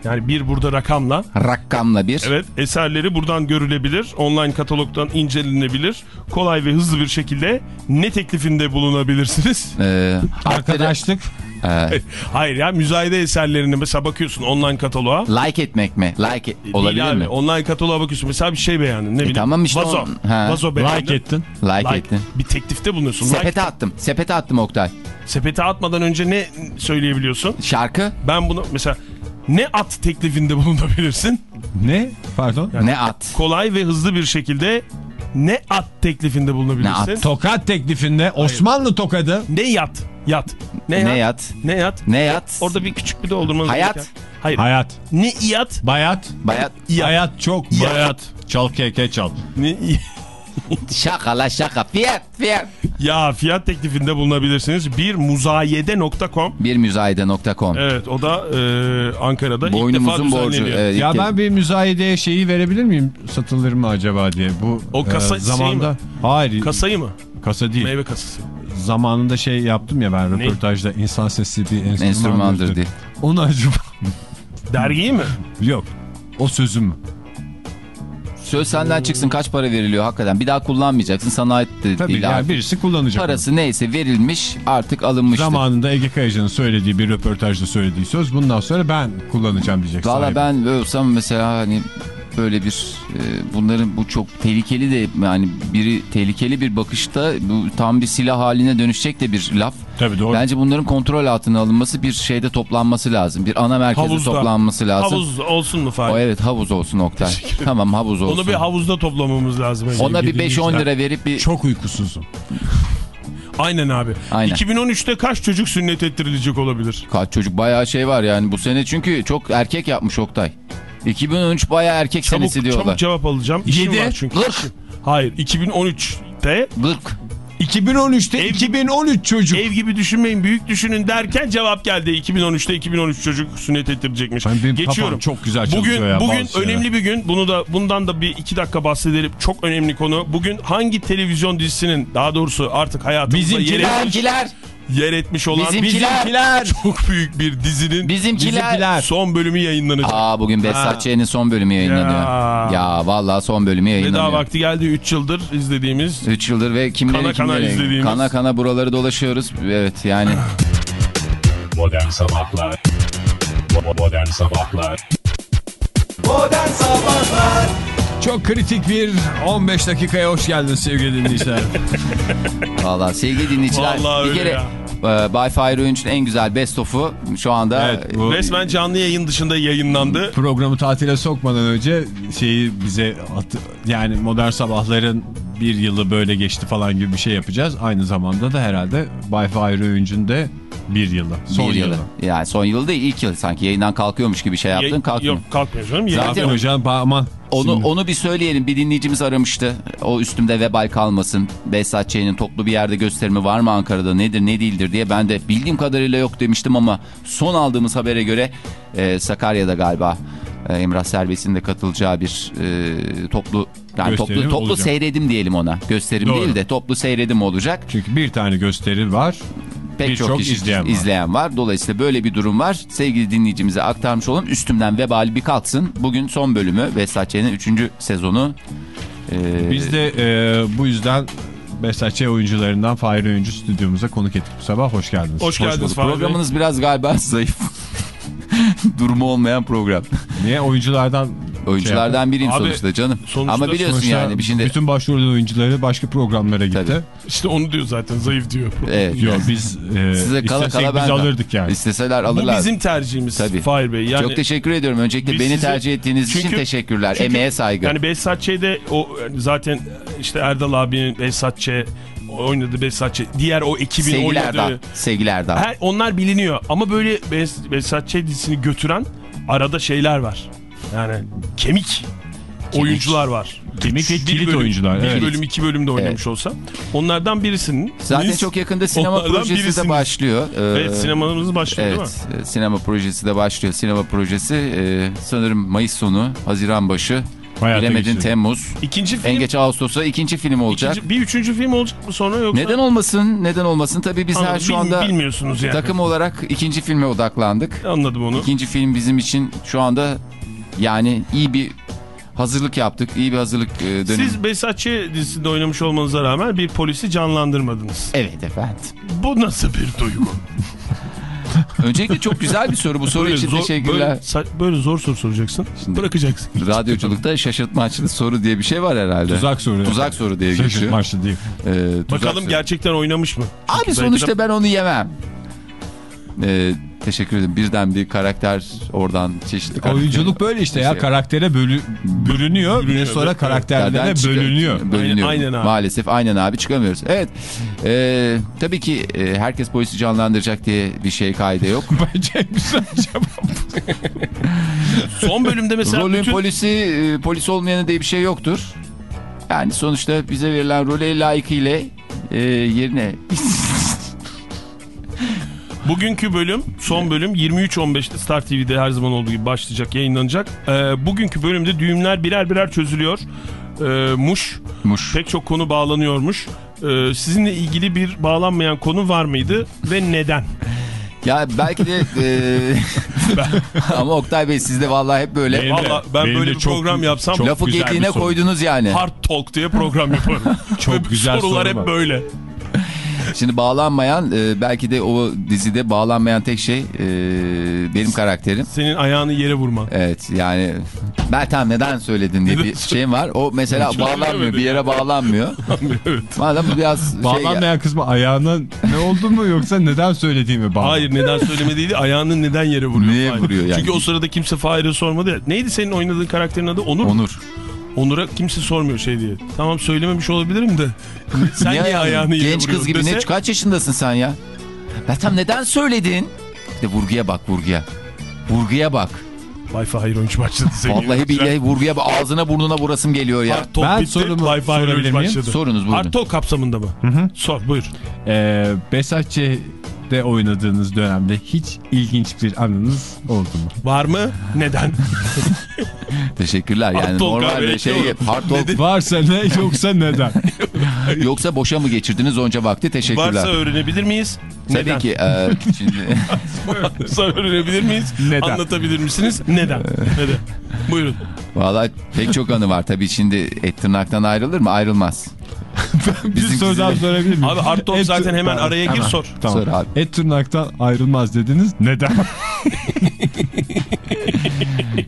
yani bir burada rakamla Rakamla bir. Evet eserleri buradan görülebilir. Online katalogdan incelenebilir. Kolay ve hızlı bir şekilde ne teklifinde bulunabilirsiniz? Ee, Arkadaşlık. e, Hayır ya müzayede eserlerini mesela bakıyorsun online kataloğa. like etmek mi? Like et- olabilir abi, mi? Online kataloğa bakıyorsun. Mesela bir şey beğendin. Ne bileyim. tamam işte Vazo. on- ha. Vazo beğendin. Like ettin. Like, Like. ettin. Bir teklifte bulunuyorsun. Like. Sepete attım. Sepete attım Oktay. Sepete atmadan önce ne söyleyebiliyorsun? Şarkı Ben bunu mesela ne at teklifinde bulunabilirsin? Ne? Pardon. ne at? Kolay ve hızlı bir şekilde ne at teklifinde bulunabilirsin? Ne at? Tokat teklifinde Osmanlı tokadı. Ne yat? Yat. Ne, Ne yat? yat? Ne yat? Ne yat? Orada bir küçük bir doldurmanız Hayat. gereken. Hayır. Hayat. Ne iyat? Bayat. Bayat. İyat. Hayat çok İyat. bayat. Çal keke çal. Ne iyi- Şaka la şaka. Fiyat fiyat. Ya fiyat teklifinde bulunabilirsiniz. Bir muzayede.com Bir müzayede.com. Evet o da e, Ankara'da ilk defa Boynumuzun borcu. düzenleniyor. Evet, ilk Ya ben bir müzayedeye şeyi verebilir miyim? Satılır mı acaba diye. Bu O kasa e, şey zamanda. mi? Hayır. Kasayı mı? kasa değil. Meyve kasası. Zamanında şey yaptım ya ben röportajda insan sesi bir enstrümandır, Enstrümandır diye. Onu acaba Dergiyi mi? yok. O sözüm mü? Söz senden çıksın kaç para veriliyor hakikaten. Bir daha kullanmayacaksın. Sana ait de Tabii değil. yani artık. birisi kullanacak. Parası neyse verilmiş artık alınmıştır. Zamanında Ege Kayacan'ın söylediği bir röportajda söylediği söz bundan sonra ben kullanacağım diyecek Valla ben olsam mesela hani böyle bir e, bunların bu çok tehlikeli de yani biri tehlikeli bir bakışta bu tam bir silah haline dönüşecek de bir laf. Tabii doğru. Bence bunların kontrol altına alınması bir şeyde toplanması lazım. Bir ana merkezde Havuzda. toplanması lazım. Havuz olsun mu Fahir? O evet havuz olsun Oktay. tamam havuz olsun. Onu bir havuzda toplamamız lazım. Ona bir Sevgili 5-10 dinleyiciler. lira verip bir Çok uykusuzum. Aynen abi. Aynen. 2013'te kaç çocuk sünnet ettirilecek olabilir? kaç çocuk bayağı şey var yani bu sene çünkü çok erkek yapmış Oktay. 2013 bayağı erkek Çabuk, senesi diyorlar. çabuk cevap alacağım. İşim Yedi. var çünkü. Gırk. Hayır 2013'te Gırk. 2013'te Ev- 2013 çocuk. ev gibi düşünmeyin büyük düşünün derken cevap geldi. 2013'te 2013 çocuk sünnet ettirecekmiş. Ben- benim Geçiyorum. çok güzel Bugün ya bugün bazı şeyler. önemli bir gün. Bunu da bundan da bir iki dakika bahsedelim. Çok önemli konu. Bugün hangi televizyon dizisinin daha doğrusu artık hayatımızda Bizimkiler. Bizimkiler. Yer etmiş olan Bizimkiler. çok büyük bir dizinin Bizimkiler. son bölümü yayınlanacak. Aa bugün Behzat Ç'nin son bölümü yayınlanıyor. Ya. Ya, vallahi son bölümü Veda yayınlanıyor. vakti geldi 3 yıldır izlediğimiz. 3 yıldır ve kimleri Kana kana kimleri izlediğimiz. kana kana buraları dolaşıyoruz. Evet yani Modern Sabahlar Modern Sabahlar Modern Sabahlar Çok kritik bir 15 dakikaya hoş geldiniz sevgili dinleyiciler. vallahi sevgili dinleyiciler Vallahi bir öyle kere e, Bay Fahir Öğünç'ün en güzel best of'u şu anda Evet, bu- Resmen canlı yayın dışında yayınlandı. Programı tatile sokmadan önce şeyi bize at- yani modern sabahların bir yılı böyle geçti falan gibi bir şey yapacağız. Aynı zamanda da herhalde Bay Fahir Öğüncü'nün de bir yılı. Son bir yılı. yılı. Yani son yıl değil ilk yıl sanki yayından kalkıyormuş gibi şey yaptın kalkmıyor. Yok kalkmıyor canım. Zaten- hocam aman. Onu Şimdi- onu bir söyleyelim. Bir dinleyicimiz aramıştı. O üstümde vebal kalmasın. Behzat Ç'nin toplu bir yerde gösterimi var mı Ankara'da nedir ne değildir diye. Ben de bildiğim kadarıyla yok demiştim ama son aldığımız habere göre e, Sakarya'da galiba e, Emrah Serbest'in de katılacağı bir e, toplu Yani gösterim toplu, toplu olacak. seyredim diyelim ona. Gösterim Doğru. değil de toplu seyredim olacak. Çünkü bir tane gösteri var. Pek çok kişi izleyen izleyen var. var. Dolayısıyla böyle bir durum var. Sevgili dinleyicimize aktarmış olalım. Üstümden vebali bir kalksın. Bugün son bölümü Vesatçı'nın 3. sezonu. Ee, Biz de e, bu yüzden Besatçı oyuncularından Fahir Öğüncü stüdyomuza konuk ettik bu sabah. Hoş geldiniz. Hoş geldiniz. Fahri Bey. Programınız biraz galiba zayıf. Durumu olmayan program. Niye oyunculardan Oyunculardan biriyim Abi, sonuçta canım. sonuçta- Ama biliyorsun Sonuçta yani bir şimdi bütün başrol oyuncuları başka programlara gitti. Tabii. İşte onu diyor zaten zayıf diyor. evet. Yok biz e, Size kala kala biz ben alırdık yani. İsteseler Bu alırlar. bizim tercihimiz Tabii. Fahir Bey. Yani, Çok teşekkür ediyorum. Öncelikle beni size- tercih ettiğiniz için Çünkü- teşekkürler. çünkü- Emeğe saygı. Yani Behzat Ç'de o zaten işte Erdal abinin Behzat Ç oynadı Behzat Ç. Diğer o ekibin Sevgiler dağ. oynadığı. Sevgiler dağ. Her, onlar biliniyor ama böyle Bes- Behzat Ç dizisini götüren arada şeyler var. Yani kemik, oyuncular var. Kemik ve kilit bölüm- oyuncular. Bir evet. bölüm iki bölümde oynamış olsa. Onlardan birisinin. Zaten Biz- çok yakında sinema projesi de birisiniz. başlıyor. Ee, Evet sinemamız başlıyor değil mi? Evet, e, sinema projesi de başlıyor. Sinema projesi e, sanırım Mayıs sonu, Haziran başı, Hayata bilemedin geçirdim. Temmuz. İkinci film. En geç Ağustos'a ikinci film olacak. ikinci- bir üçüncü film olacak mı sonra yoksa? Neden olmasın? Neden olmasın? Tabii biz her Anladım, şu bil- anda bilmiyorsunuz yani. takım olarak ikinci filme odaklandık. Anladım onu. İkinci film bizim için şu anda yani iyi bir hazırlık yaptık. İyi bir hazırlık e, dönemi. Siz Behzat Ç dizisinde oynamış olmanıza rağmen bir polisi canlandırmadınız. Evet efendim. Bu nasıl bir duygu? Öncelikle çok güzel bir soru. Bu soru için zor, teşekkürler. Böyle, böyle zor soru soracaksın. Şimdi- Bırakacaksın. Radyoculukta şaşırtmaçlı soru diye bir şey var herhalde. Tuzak soru. Tuzak soru diye geçiyor. Şaşırtmaçlı değil. Ee, Bakalım soru. gerçekten oynamış mı? Abi Çünkü sonuçta belki de- ben onu yemem. Ee, teşekkür ederim. Birden bir karakter oradan çeşitli karakter- Oyunculuk böyle işte ya Şey- karaktere bölü, bölünüyor Bölünüyor, ve sonra karakterlere bölünüyor. Bölünüyor. Aynen abi. Maalesef aynen abi çıkamıyoruz. Evet. Ee, tabii ki e, herkes polisi canlandıracak diye bir şey kaide yok. Bence güzel cevap. Son bölümde mesela Rolün bütün... polisi e, polis olmayanı diye bir şey yoktur. Yani sonuçta bize verilen role layıkıyla e, yerine Bugünkü bölüm, son bölüm 23.15'te Star TV'de her zaman olduğu gibi başlayacak, yayınlanacak. Ee, bugünkü bölümde düğümler birer birer çözülüyor. Ee, muş, muş. pek çok konu bağlanıyormuş. Ee, sizinle ilgili bir bağlanmayan konu var mıydı ve neden? Ya belki de e, ama Oktay Bey siz de vallahi hep böyle Benim de- Valla ben benim böyle de bir çok- program yapsam çok lafı soru. koydunuz yani. Hard Talk diye program yaparım. Çok Ve güzel sorular soru hep böyle. Şimdi bağlanmayan e, belki de o dizide bağlanmayan tek şey e, benim karakterim. Senin ayağını yere vurman. Evet yani Meltem neden söyledin diye bir şeyim var. O mesela Hiç bağlanmıyor bir yere bağlanmıyor. evet. Madem biraz şey Bağlanmayan kısmı ayağına ne oldu mu yoksa neden söylediğimi bağlı. Hayır neden söylemediydi ayağını neden yere vuruyor? Neye Fahir? vuruyor yani? Çünkü o sırada kimse Fahir'e sormadı ya. Neydi senin oynadığın karakterin adı? Onur? Onur. Onur'a kimse sormuyor şey diye. Tamam söylememiş olabilirim de. Sen niye, ayağını yere Genç kız gibi ne dese- kaç yaşındasın sen ya? Meltem neden söyledin? Bir de vurguya bak vurguya. Vurguya bak. Vay Fahir oyuncu başladı. sevgili Vallahi billahi vurguya bak. Ağzına burnuna vurasım geliyor ya. Hard Talk Ben bitti. sorumu oyuncu miyim? başladı. Sorunuz buyurun. Hard Talk kapsamında mı? Sor buyur. Ee, Besatçı'de oynadığınız dönemde hiç ilginç bir anınız oldu mu? Var mı? Neden? Teşekkürler. Yani talk normal abi, bir şey. Hard talk. Varsa ne yoksa neden? Yoksa boşa mı geçirdiniz onca vakti? Teşekkürler. Varsa öğrenebilir miyiz? Tabii Neden? ki. e, şimdi Varsa öğrenebilir miyiz? Neden? Anlatabilir misiniz? Neden? Neden? Buyurun. Vallahi pek çok anı var. Tabii şimdi et tırnaktan ayrılır mı? Ayrılmaz. bir Bizim soru daha sorabilir miyim? Abi Et- zaten hemen Tamam, araya gir hemen. sor. Tamam. Sor abi. Et tırnaktan ayrılmaz dediniz. Neden?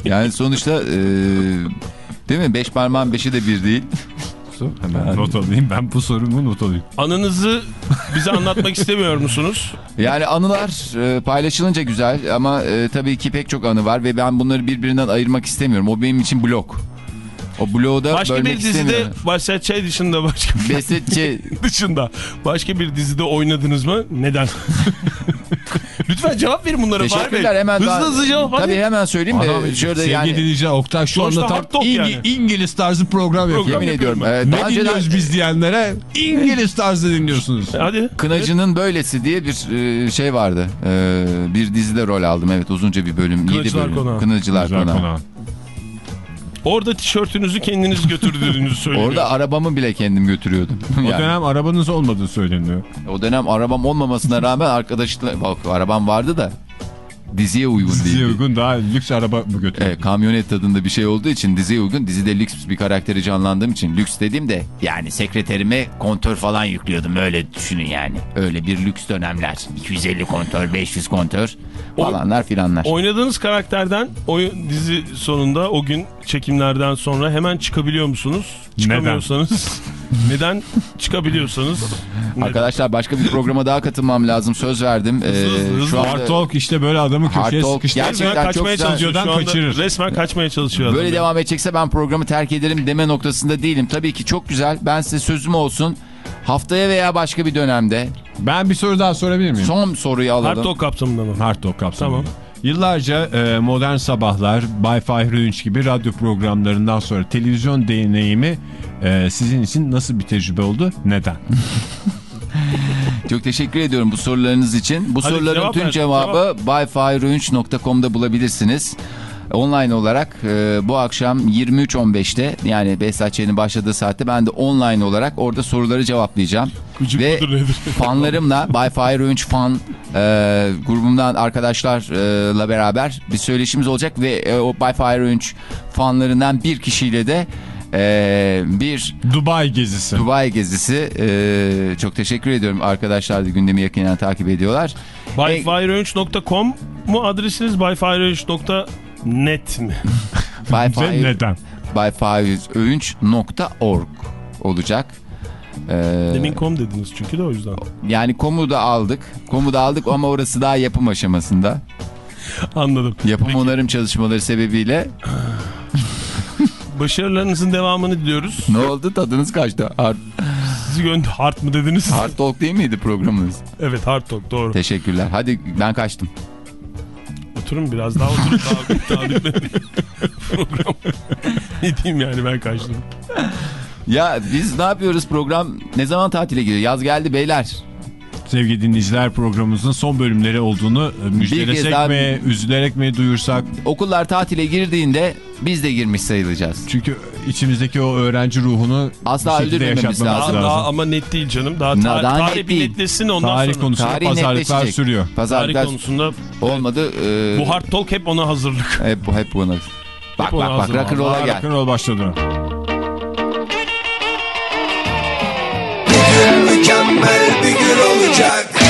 Yani sonuçta e, değil mi? Beş parmağın beşi de bir değil. Hemen not alayım. Ben bu sorumu not alayım. Anınızı bize anlatmak istemiyor musunuz? Yani anılar e, paylaşılınca güzel ama e, tabii ki pek çok anı var ve ben bunları birbirinden ayırmak istemiyorum. O benim için blok. O bloğu da Başka bölmek bir dizide istemiyorum. Başka Çay dışında başka Besetçi dışında başka bir dizide oynadınız mı? Neden? Lütfen cevap verin bunlara. Teşekkürler hemen Hızlı daha- hızlı cevap hadi. Tabii hemen söyleyeyim de Adam, şöyle sevgili yani dinleyiciler Oktay şu anda tam İngi- yani. İngiliz tarzı program yapıyor. Program yemin ediyorum. e, Ne daha önceden dinliyoruz biz diyenlere İngiliz tarzı dinliyorsunuz. Hadi. Kınacı'nın böylesi diye bir e, şey vardı. E, bir dizide rol aldım evet uzunca bir bölüm. Kınacılar bölüm. Konağı. Kınacılar Konağı. Orada tişörtünüzü kendiniz götürdüğünüzü söylüyor. Orada arabamı bile kendim götürüyordum. O Yani, dönem arabanız olmadığı söyleniyor. o dönem arabam olmamasına rağmen arkadaşlar bak arabam vardı da diziye uygun Size değil. uygun daha lüks araba mı götürüyor? Evet, kamyonet tadında bir şey olduğu için diziye uygun. Dizide lüks bir karakteri canlandığım için lüks dediğim de yani sekreterime kontör falan yüklüyordum. Öyle düşünün yani. Öyle bir lüks dönemler. 250 kontör, 500 kontör falanlar filanlar. Oynadığınız karakterden oyun dizi sonunda o gün çekimlerden sonra hemen çıkabiliyor musunuz? Çıkamıyorsanız neden çıkabiliyorsanız neden? Arkadaşlar başka bir programa daha katılmam lazım. Söz verdim. Ee, hızlı, hızlı. şu anda Hard Talk işte böyle adamı köşeye sıkıştırır. gerçekten çok kaçmaya güzel. çalışıyor. Şu Radyodan anda kaçırır. resmen kaçmaya çalışıyor. Böyle devam edecekse ben programı terk ederim deme noktasında değilim. Tabii ki çok güzel. Ben size sözüm olsun. Haftaya veya başka bir dönemde Ben bir soru daha sorabilir miyim? son soruyu alalım. Hard Talk kapsamında mı? Hard Talk kapsamında. Tamam. Yıllarca e, Modern Sabahlar, Bay Fahri Öğünç gibi radyo programlarından sonra televizyon deneyimi e, sizin için nasıl bir tecrübe oldu? Neden? Çok teşekkür ediyorum bu sorularınız için. Bu Hadi soruların cevap tüm ver, cevabı byfireunch.com'da bulabilirsiniz. Online olarak e, bu akşam 23.15'te yani Behzat Ç'nin başladığı saatte ben de online olarak orada soruları cevaplayacağım. Gıcık Ve fanlarımla By Fire Önç fan e, grubumdan arkadaşlarla beraber bir söyleşimiz olacak ve e, o By Fire Önç fanlarından bir kişiyle de e, bir Dubai gezisi. Dubai gezisi e, çok teşekkür ediyorum arkadaşlar da gündemi yakinen takip ediyorlar. Byfireönç.com mu adresiniz byfireönç.net mi? By Ve Fire, neden? byfireönç.org olacak. E, Demin com dediniz çünkü de o yüzden. yani komu da aldık. Komu da aldık ama orası daha yapım aşamasında. Anladım. Yapım Peki, onarım çalışmaları sebebiyle Başarılarınızın devamını diliyoruz. ne oldu tadınız kaçtı. Hard, Sizi gönder hard mı dediniz? hard Talk değil miydi programınız? Evet hard talk doğru. Teşekkürler. Hadi ben kaçtım. Oturun biraz daha oturun. Daha, daha bitmedi. Program. ne diyeyim yani ben kaçtım. Ya biz ne yapıyoruz program ne zaman tatile gidiyor? Yaz geldi beyler sevgili dinleyiciler programımızın son bölümleri olduğunu e, müjdelesek daha... mi, üzülerek mi duyursak? Okullar tatile girdiğinde biz de girmiş sayılacağız. Çünkü içimizdeki o öğrenci ruhunu asla öldürmememiz lazım. Daha, daha, ama net değil canım. Daha, tar daha, tarih net bir netleşsin ondan tarih sonra. Konusunda tarih pazarlıklar sürüyor. Pazarlıklar tarih konusunda olmadı. E... Bu hard talk hep ona hazırlık. Hep, hep ona. Bak hep bak ona bak rock'n'roll'a gel. Rock'n'roll başladı. Mükemmel bir it on the jack.